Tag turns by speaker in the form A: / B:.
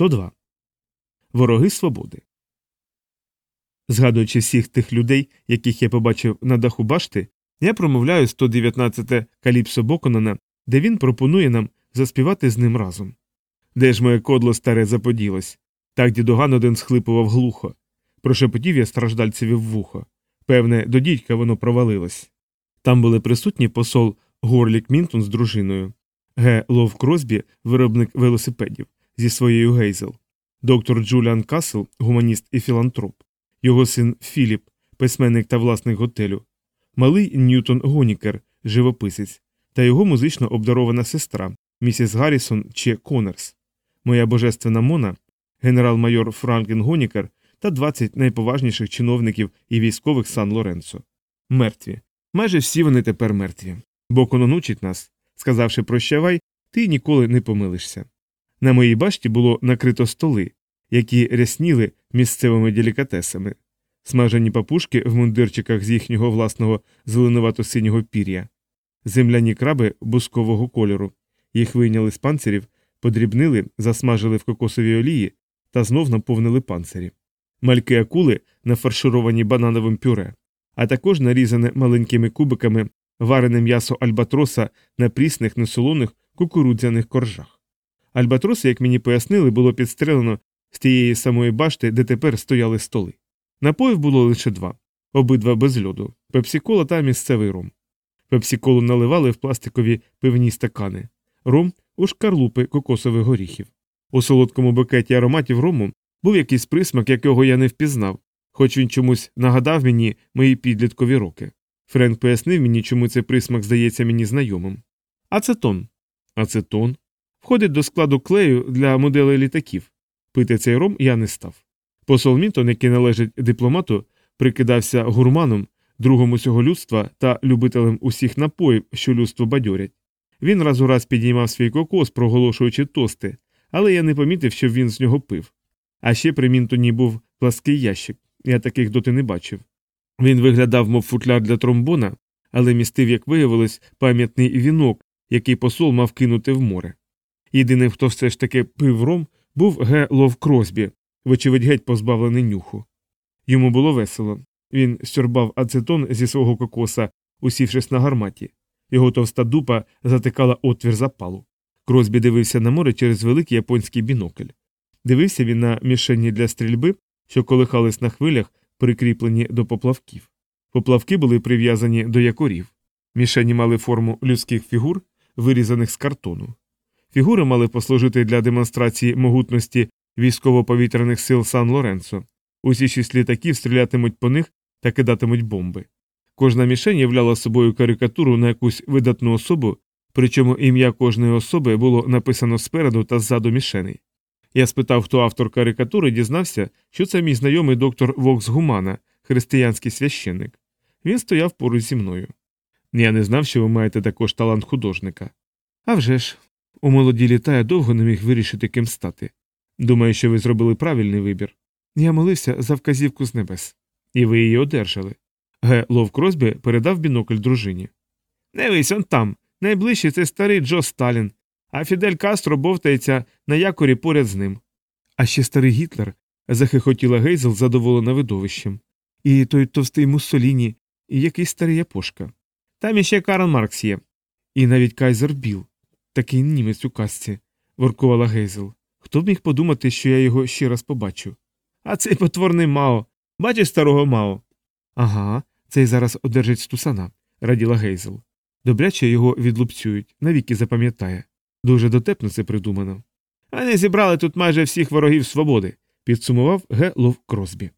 A: 102. Вороги свободи. Згадуючи всіх тих людей, яких я побачив на даху башти, я промовляю 119 каліпсо Боконана, де він пропонує нам заспівати з ним разом. Де ж моє кодло старе заподілось? Так дідуган один схлипував глухо. Прошепотів я страждальцеві в вухо. Певне, до дідька воно провалилось. Там були присутні посол Горлік Мінтон з дружиною, Г. Лов Кросбі, виробник велосипедів, зі своєю Гейзел, доктор Джуліан Касл, гуманіст і філантроп, його син Філіп, письменник та власник готелю, малий Ньютон Гонікер, живописець, та його музично обдарована сестра, місіс Гаррісон чи Конерс, моя божественна Мона, генерал-майор Франклін Гонікер та 20 найповажніших чиновників і військових Сан Лоренцо. Мертві. Майже всі вони тепер мертві. Бокон учить нас, сказавши прощавай, ти ніколи не помилишся. На моїй башті було накрито столи, які рясніли місцевими делікатесами, смажені папушки в мундирчиках з їхнього власного зеленувато-синього пір'я, земляні краби бускового кольору, їх вийняли з панцирів, подрібнили, засмажили в кокосовій олії та знов наповнили панцирі, мальки акули, нафаршировані банановим пюре, а також нарізане маленькими кубиками варене м'ясо альбатроса на прісних несолоних кукурудзяних коржах. Альбатроси, як мені пояснили, було підстрелено з тієї самої башти, де тепер стояли столи. Напоїв було лише два, обидва без льоду пепсікола та місцевий ром. Пепсіколу наливали в пластикові пивні стакани, ром у шкарлупи кокосових горіхів. У солодкому букеті ароматів рому був якийсь присмак, якого я не впізнав, хоч він чомусь нагадав мені мої підліткові роки. Френк пояснив мені, чому цей присмак здається мені знайомим. Ацетон. Ацетон входить до складу клею для моделей літаків. Пити цей ром я не став. Посол Мінтон, який належить дипломату, прикидався гурманом, другом усього людства та любителем усіх напоїв, що людство бадьорять. Він раз у раз підіймав свій кокос, проголошуючи тости, але я не помітив, щоб він з нього пив. А ще при Мінтоні був плаский ящик, я таких доти не бачив. Він виглядав, мов футляр для тромбона, але містив, як виявилось, пам'ятний вінок, який посол мав кинути в море. Єдиним, хто все ж таки пив ром, був Г. Лов Кросбі, вочевидь геть позбавлений нюху. Йому було весело. Він сьорбав ацетон зі свого кокоса, усівшись на гарматі. Його товста дупа затикала отвір запалу. Кросбі дивився на море через великий японський бінокль. Дивився він на мішені для стрільби, що колихались на хвилях, прикріплені до поплавків. Поплавки були прив'язані до якорів. Мішені мали форму людських фігур, вирізаних з картону. Фігури мали послужити для демонстрації могутності військово-повітряних сил Сан Лоренцо. Усі шість літаків стрілятимуть по них та кидатимуть бомби. Кожна мішень являла собою карикатуру на якусь видатну особу, причому ім'я кожної особи було написано спереду та ззаду мішеней. Я спитав, хто автор карикатури, дізнався, що це мій знайомий доктор Вокс Гумана, християнський священник. Він стояв поруч зі мною. Я не знав, що ви маєте також талант художника. А вже ж, у молоді літа я довго не міг вирішити, ким стати. Думаю, що ви зробили правильний вибір. Я молився за вказівку з небес, і ви її одержали. Г. Лов Кросбі передав бінокль дружині. Не вись он там. Найближчий це старий Джо Сталін, а Фідель Кастро бовтається на якорі поряд з ним. А ще старий Гітлер, захихотіла Гейзел, задоволена видовищем. І той товстий Муссоліні, і якийсь старий Япошка. Там іще Карл Маркс є. І навіть Кайзер Біл. Такий німець у казці, воркувала Гейзел. Хто б міг подумати, що я його ще раз побачу? А цей потворний Мао. Бачиш старого Мао? Ага, цей зараз одержить стусана, раділа Гейзел. Добряче його відлупцюють, навіки запам'ятає. Дуже дотепно це придумано. Вони зібрали тут майже всіх ворогів свободи, підсумував Г. Лов Кросбі.